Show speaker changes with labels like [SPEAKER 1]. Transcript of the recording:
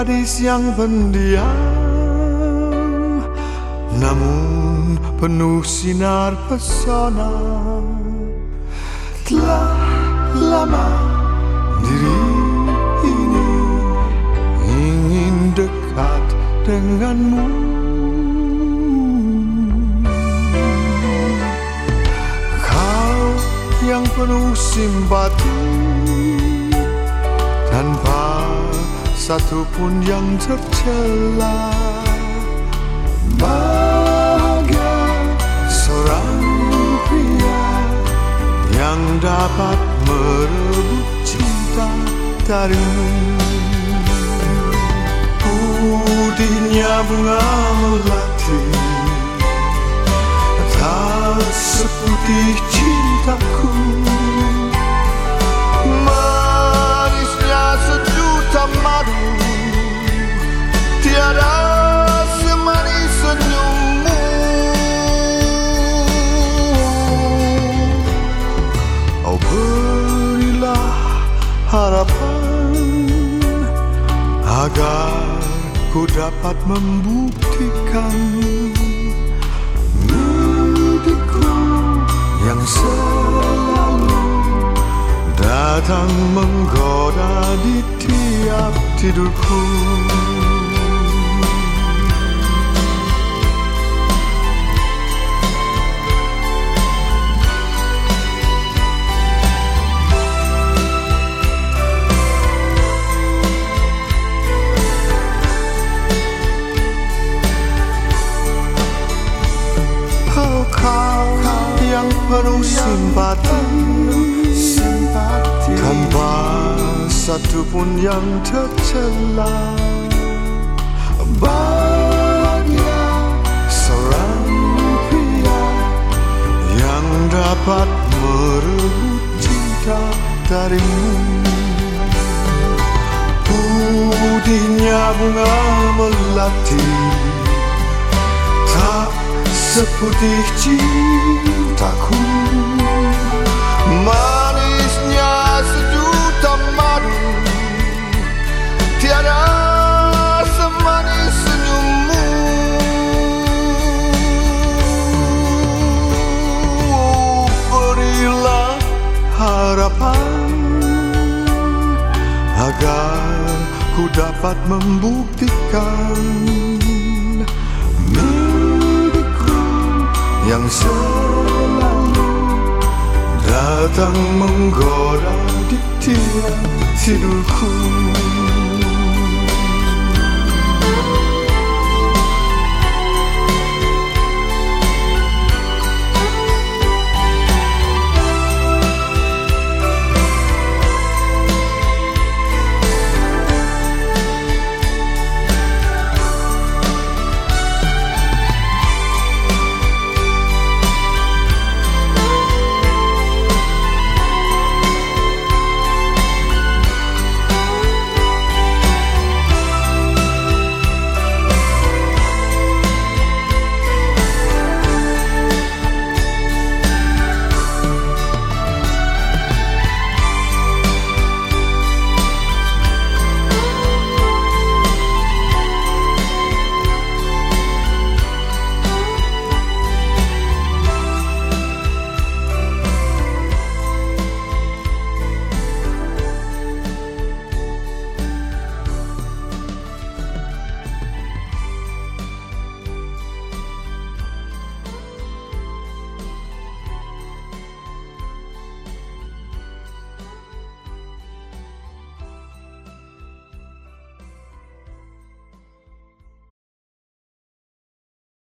[SPEAKER 1] gadis yang pendiam. Namun penuh sinar pesona Telah lama diri ini Ingin dekat denganmu. Kau yang penuh simpati Tanpa satupun yang tercela. Bahagia seorang pria Yang dapat merebut cinta darimu. Putihnya bunga Agar ku dapat membuktikan Mimpiku yang selalu Datang menggoda di tiap tidurku penuh simpati. Tanpa satupun yang tercela. Bahagia seorang pria Yang dapat merebut cinta darimu. Putihnya bunga melati. Tak seputih cintaku. Manisnya sejuta madu. Tiada semanis senyummu. Berilah harapan Agar ku dapat membuktikan mimpiku yang selalu datang menggoda di tiap tidurku.